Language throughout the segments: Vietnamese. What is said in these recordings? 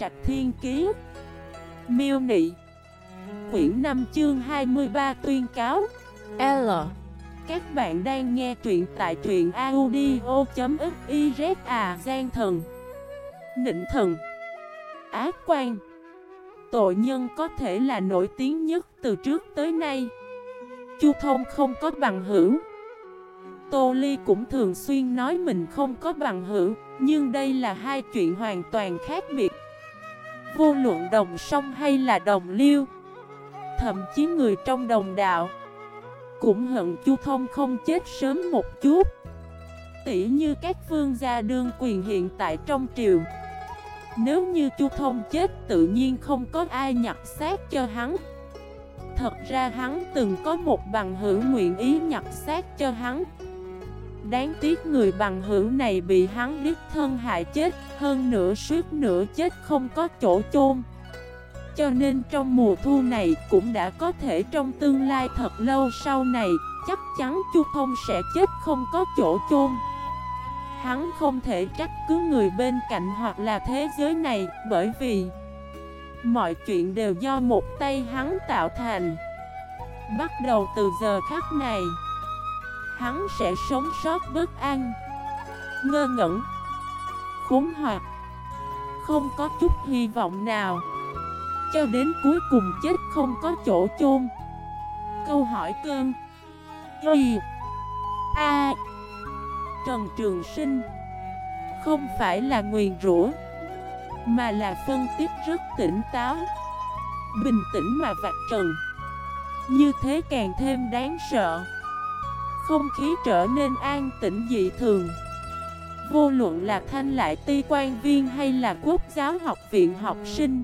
Trạch Thiên Kiế Miêu Nị. Quyển 5 chương 23 tuyên cáo. L. Các bạn đang nghe truyện tại truyện audio.xyz à Giang Thần. Nịnh Thần. Ác quan Tội nhân có thể là nổi tiếng nhất từ trước tới nay. Chu Thông không có bằng hữu. Tô Ly cũng thường xuyên nói mình không có bằng hữu, Nhưng đây là hai chuyện hoàn toàn khác biệt. Vô luận đồng sông hay là đồng liêu, Thậm chí người trong đồng đạo Cũng hận Chu Thông không chết sớm một chút. Tỉ như các vương gia đương quyền hiện tại trong triều, Nếu như Chu Thông chết tự nhiên không có ai nhặt xác cho hắn. Thật ra hắn từng có một bằng hữu nguyện ý nhặt xác cho hắn. Đáng tiếc người bằng hữu này bị hắn đích thân hại chết, Hơn nữa suốt nửa chết không có chỗ chôn. Cho nên trong mùa thu này cũng đã có thể trong tương lai thật lâu sau này, Chắc chắn Chu Thông sẽ chết không có chỗ chôn. Hắn không thể trách cứ người bên cạnh hoặc là thế giới này, Bởi vì Mọi chuyện đều do một tay hắn tạo thành. Bắt đầu từ giờ khắc này Hắn sẽ sống sót bất an Ngơ ngẩn. Khốn hoặc. Không có chút hy vọng nào. Cho đến cuối cùng chết không có chỗ chôn. Câu hỏi cơn. Y A. Trần Trường Sinh. Không phải là nguyền rủa, Mà là phân tích rất tỉnh táo, Bình tĩnh mà vạch trần. Như thế càng thêm đáng sợ không khí trở nên an tĩnh dị thường. Vô luận là thanh lại ti quan viên hay là quốc giáo học viện học sinh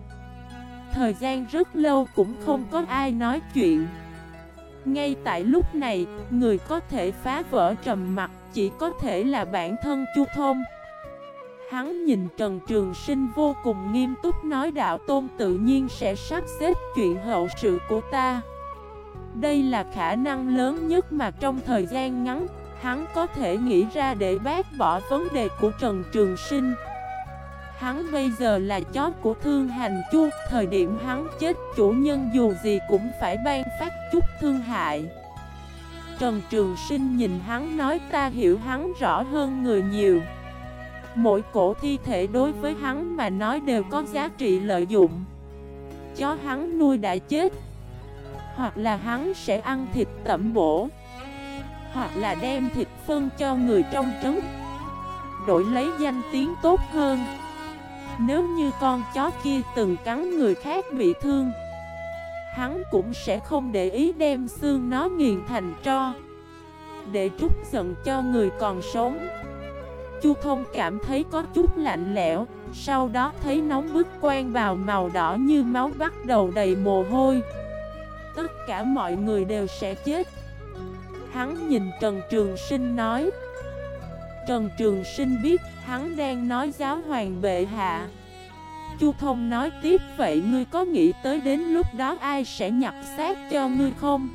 Thời gian rất lâu cũng không có ai nói chuyện. Ngay tại lúc này, người có thể phá vỡ trầm mặt chỉ có thể là bản thân Chu Thông. Hắn nhìn Trần Trường Sinh vô cùng nghiêm túc nói đạo tôn tự nhiên sẽ sắp xếp chuyện hậu sự của ta đây là khả năng lớn nhất mà trong thời gian ngắn, Hắn có thể nghĩ ra để bác bỏ vấn đề của Trần Trường Sinh. Hắn bây giờ là chó của thương hành chu, Thời điểm hắn chết chủ nhân dù gì cũng phải ban phát chút thương hại. Trần Trường Sinh nhìn hắn nói, ta hiểu hắn rõ hơn người nhiều. Mỗi cổ thi thể đối với hắn mà nói đều có giá trị lợi dụng. Chó hắn nuôi đã chết hoặc là hắn sẽ ăn thịt tẩm bổ. Hoặc là đem thịt phân cho người trong trấn, Đổi lấy danh tiếng tốt hơn. Nếu như con chó kia từng cắn người khác bị thương, Hắn cũng sẽ không để ý đem xương nó nghiền thành tro, Để trút giận cho người còn sống. Chu Thông cảm thấy có chút lạnh lẽo, Sau đó thấy nóng bức quen vào màu đỏ như máu bắt đầu đầy mồ hôi. Tất cả mọi người đều sẽ chết. Hắn nhìn Trần Trường Sinh nói. Trần Trường Sinh biết hắn đang nói giáo hoàng bệ hạ. Chu Thông nói tiếp, vậy ngươi có nghĩ tới đến lúc đó ai sẽ nhặt xác cho ngươi không?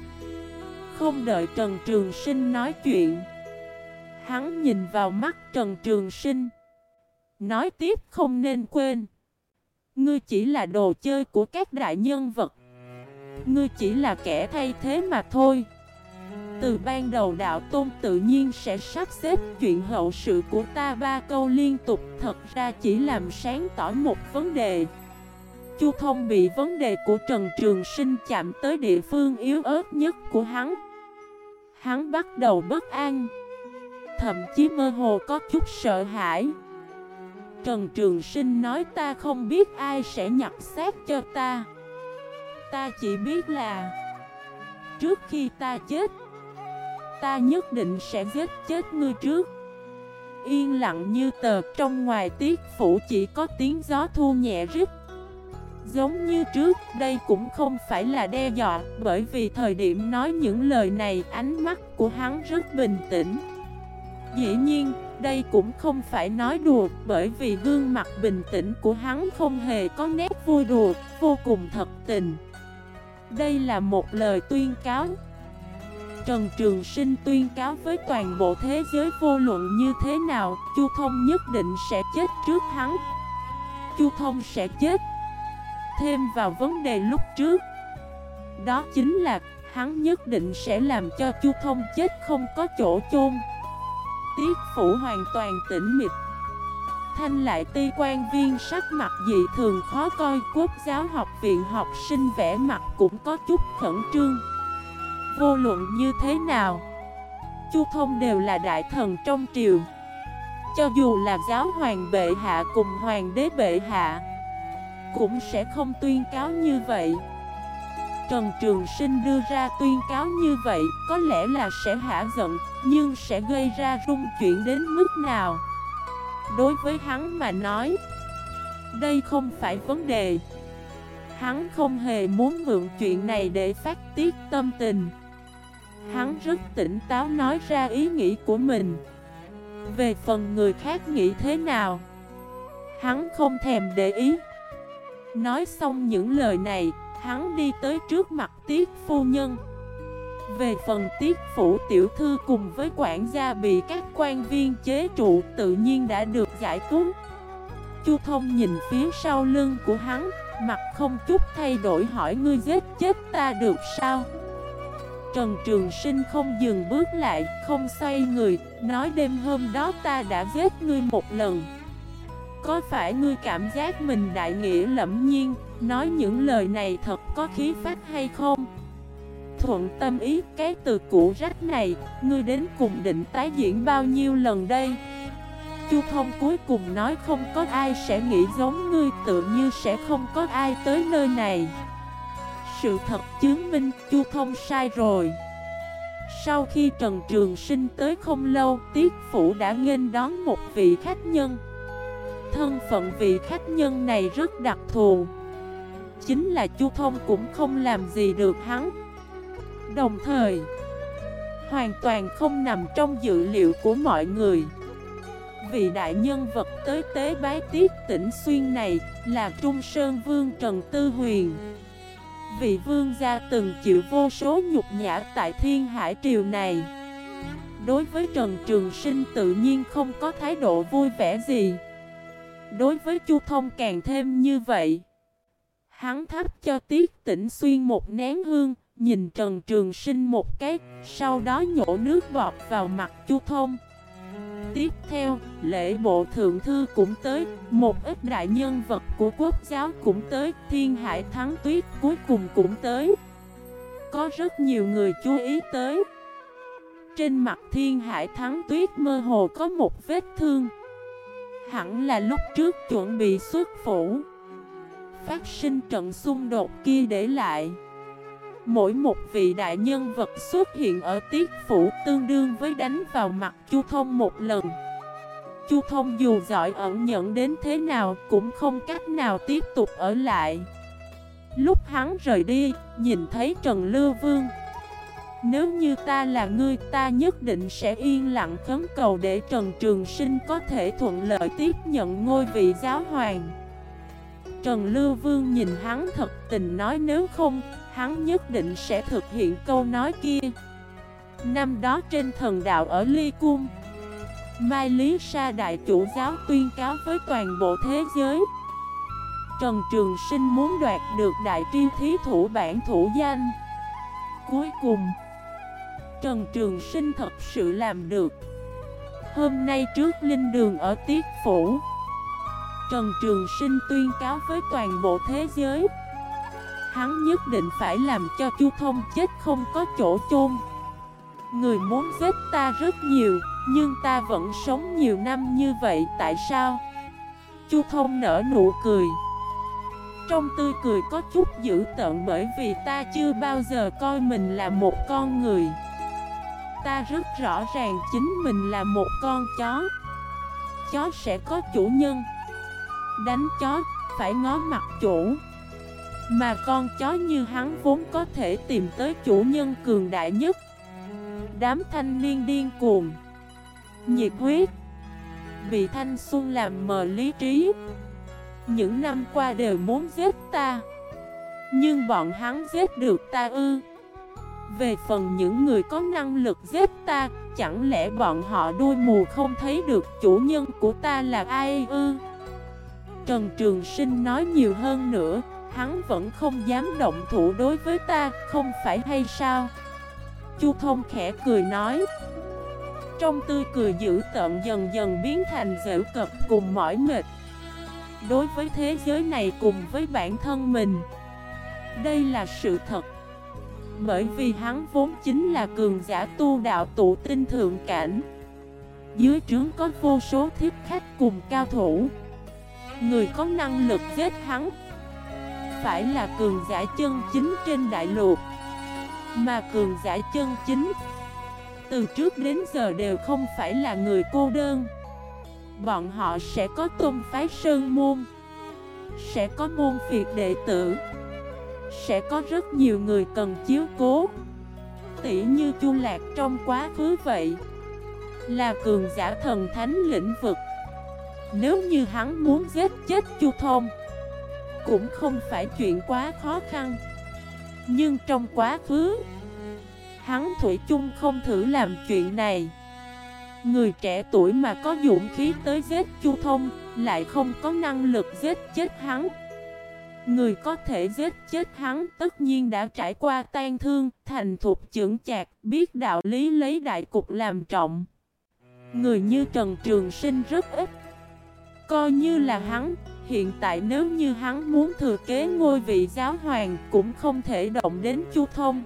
Không đợi Trần Trường Sinh nói chuyện, Hắn nhìn vào mắt Trần Trường Sinh. Nói tiếp, không nên quên. Ngươi chỉ là đồ chơi của các đại nhân vật Ngươi chỉ là kẻ thay thế mà thôi. Từ ban đầu đạo tôn tự nhiên sẽ sắp xếp chuyện hậu sự của ta ba câu liên tục. Thật ra chỉ làm sáng tỏ một vấn đề. Chu thông bị vấn đề của Trần Trường Sinh chạm tới địa phương yếu ớt nhất của hắn. Hắn bắt đầu bất an. Thậm chí mơ hồ có chút sợ hãi. Trần Trường Sinh nói ta không biết ai sẽ nhặt xác cho ta. Ta chỉ biết là Trước khi ta chết Ta nhất định sẽ giết chết ngươi trước. Yên lặng như tờ trong ngoài tiết phủ chỉ có tiếng gió thu nhẹ rít. Giống như trước, đây cũng không phải là đe dọa Bởi vì thời điểm nói những lời này ánh mắt của hắn rất bình tĩnh. Dĩ nhiên, đây cũng không phải nói đùa Bởi vì gương mặt bình tĩnh của hắn không hề có nét vui đùa Vô cùng thật tình đây là một lời tuyên cáo. Trần Trường Sinh tuyên cáo với toàn bộ thế giới vô luận như thế nào, Chu Thông nhất định sẽ chết trước hắn. Chu Thông sẽ chết Thêm vào vấn đề lúc trước. Đó chính là hắn nhất định sẽ làm cho Chu Thông chết không có chỗ chôn. Tiết phủ hoàn toàn tĩnh mịch. Thanh lại ti quan viên sắc mặt dị thường khó coi, Quốc giáo học viện học sinh vẽ mặt cũng có chút khẩn trương. Vô luận như thế nào, Chu Thông đều là đại thần trong triều. Cho dù là giáo hoàng bệ hạ cùng hoàng đế bệ hạ, Cũng sẽ không tuyên cáo như vậy. Trần Trường Sinh đưa ra tuyên cáo như vậy Có lẽ là sẽ hả giận, Nhưng sẽ gây ra rung chuyển đến mức nào? Đối với hắn mà nói, Đây không phải vấn đề. Hắn không hề muốn mượn chuyện này để phát tiết tâm tình. Hắn rất tỉnh táo nói ra ý nghĩ của mình. Về phần người khác nghĩ thế nào, Hắn không thèm để ý. Nói xong những lời này, Hắn đi tới trước mặt tiết phu nhân. Về phần tiết phủ tiểu thư cùng với quản gia bị các quan viên chế trụ tự nhiên đã được giải cứu Chu thông nhìn phía sau lưng của hắn Mặt không chút thay đổi hỏi ngươi giết chết ta được sao Trần Trường Sinh không dừng bước lại, không xoay người, nói đêm hôm đó ta đã giết ngươi một lần. Có phải ngươi cảm giác mình đại nghĩa lẫm nhiên, nói những lời này thật có khí phách hay không? Thuận tâm ý cái từ cũ rách này, ngươi đến cùng định tái diễn bao nhiêu lần đây? Chu thông cuối cùng nói không có ai sẽ nghĩ giống ngươi tự như sẽ không có ai tới nơi này. Sự thật chứng minh Chu Thông sai rồi Sau khi Trần Trường Sinh tới không lâu Tiết Phủ đã nghênh đón một vị khách nhân Thân phận vị khách nhân này rất đặc thù Chính là Chu Thông cũng không làm gì được hắn Đồng thời, Hoàn toàn không nằm trong dự liệu của mọi người. Vị đại nhân vật tới tế bái tiết tỉnh xuyên này Là Trung Sơn Vương Trần Tư Huyền. Vị vương gia từng chịu vô số nhục nhã tại thiên hải triều này. Đối với Trần Trường Sinh tự nhiên không có thái độ vui vẻ gì. Đối với Chu Thông càng thêm như vậy. Hắn thắp cho Tiết Tĩnh Xuyên một nén hương Nhìn Trần Trường Sinh một cái Sau đó nhổ nước bọt vào mặt Chu Thông Tiếp theo, lễ bộ thượng thư cũng tới, một ít đại nhân vật của quốc giáo cũng tới, thiên hải thắng tuyết cuối cùng cũng tới. Có rất nhiều người chú ý tới. Trên mặt thiên hải thắng tuyết mơ hồ có một vết thương. Hẳn là lúc trước chuẩn bị xuất phủ. Phát sinh trận xung đột kia để lại. Mỗi một vị đại nhân vật xuất hiện ở tiết phủ tương đương với đánh vào mặt Chu Thông một lần. Chu Thông dù giỏi ẩn nhận đến thế nào cũng không cách nào tiếp tục ở lại. Lúc hắn rời đi, nhìn thấy Trần Lưu Vương. Nếu như ta là ngươi ta nhất định sẽ yên lặng khấn cầu để Trần Trường Sinh có thể thuận lợi tiếp nhận ngôi vị giáo hoàng. Trần Lưu Vương nhìn hắn thật tình nói nếu không, hắn nhất định sẽ thực hiện câu nói kia. Năm đó trên thần đạo ở Ly Cung Mai Lý Sa Đại Chủ Giáo tuyên cáo với toàn bộ thế giới, Trần Trường Sinh muốn đoạt được Đại Triêu Thí Thủ bản thủ danh. Cuối cùng, Trần Trường Sinh thật sự làm được. Hôm nay trước linh đường ở Tiết Phủ, Trần Trường Sinh tuyên cáo với toàn bộ thế giới Hắn nhất định phải làm cho Chu Thông chết không có chỗ chôn. Người muốn giết ta rất nhiều, Nhưng ta vẫn sống nhiều năm như vậy, Tại sao? Chu Thông nở nụ cười. Trong tươi cười có chút dữ tợn Bởi vì ta chưa bao giờ coi mình là một con người. Ta rất rõ ràng chính mình là một con chó. Chó sẽ có chủ nhân. Đánh chó, phải ngó mặt chủ mà con chó như hắn vốn có thể tìm tới chủ nhân cường đại nhất. Đám thanh niên điên cuồng, Nhiệt huyết, Bị thanh xuân làm mờ lý trí. Những năm qua đều muốn giết ta, Nhưng bọn hắn giết được ta ư. Về phần những người có năng lực giết ta, Chẳng lẽ bọn họ đuôi mù không thấy được chủ nhân của ta là ai ư? Trần Trường Sinh nói nhiều hơn nữa. Hắn vẫn không dám động thủ đối với ta, Không phải hay sao? Chu Thông khẽ cười nói. Trong tươi cười dữ tợn dần dần biến thành dễu cực cùng mỏi mệt. Đối với thế giới này cùng với bản thân mình, Đây là sự thật. Bởi vì hắn vốn chính là cường giả tu đạo tụ tinh thượng cảnh. Dưới trướng có vô số thiếp khách cùng cao thủ. Người có năng lực giết hắn phải là cường giả chân chính trên đại lục. Mà cường giả chân chính, Từ trước đến giờ đều không phải là người cô đơn. Bọn họ sẽ có tôn phái sơn môn, Sẽ có môn phiệt đệ tử, Sẽ có rất nhiều người cần chiếu cố. Tỉ như chu lạc trong quá khứ vậy, Là cường giả thần thánh lĩnh vực. Nếu như hắn muốn giết chết chu thông cũng không phải chuyện quá khó khăn Nhưng trong quá khứ Hắn Thủy chung không thử làm chuyện này Người trẻ tuổi mà có dũng khí tới giết Chu Thông Lại không có năng lực giết chết hắn Người có thể giết chết hắn tất nhiên đã trải qua tan thương, thành thục trưởng chạc, biết đạo lý lấy đại cục làm trọng. Người như Trần Trường Sinh rất ít. Coi như là hắn, hiện tại nếu như hắn muốn thừa kế ngôi vị giáo hoàng cũng không thể động đến Chu Thông.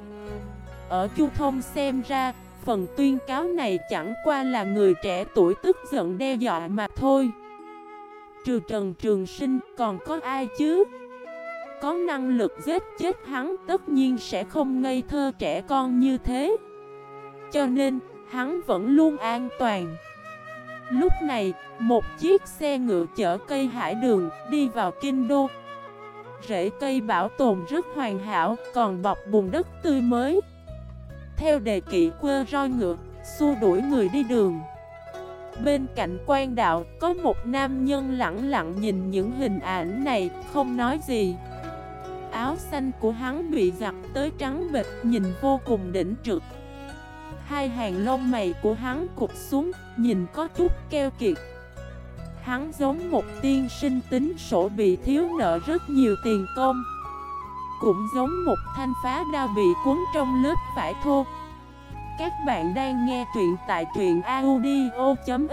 Ở Chu Thông xem ra, Phần tuyên cáo này chẳng qua là người trẻ tuổi tức giận đe dọa mà thôi Trừ Trần Trường Sinh còn có ai chứ? Có năng lực giết chết hắn tất nhiên sẽ không ngây thơ trẻ con như thế Cho nên, hắn vẫn luôn an toàn Lúc này, một chiếc xe ngựa chở cây hải đường đi vào kinh đô Rễ cây bảo tồn rất hoàn hảo, còn bọc bùn đất tươi mới theo đề kỵ quơ roi ngựa, xua đuổi người đi đường. Bên cạnh quan đạo có một nam nhân lặng lặng nhìn những hình ảnh này, không nói gì. Áo xanh của hắn bị giặt tới trắng bệch, nhìn vô cùng đỉnh trực. Hai hàng lông mày của hắn cụp xuống, nhìn có chút keo kiệt. Hắn giống một tiên sinh tính sổ bị thiếu nợ rất nhiều tiền công. Cũng giống một thanh phá đao bị cuốn trong lớp vải thô Các bạn đang nghe truyện tại truyện audio.fif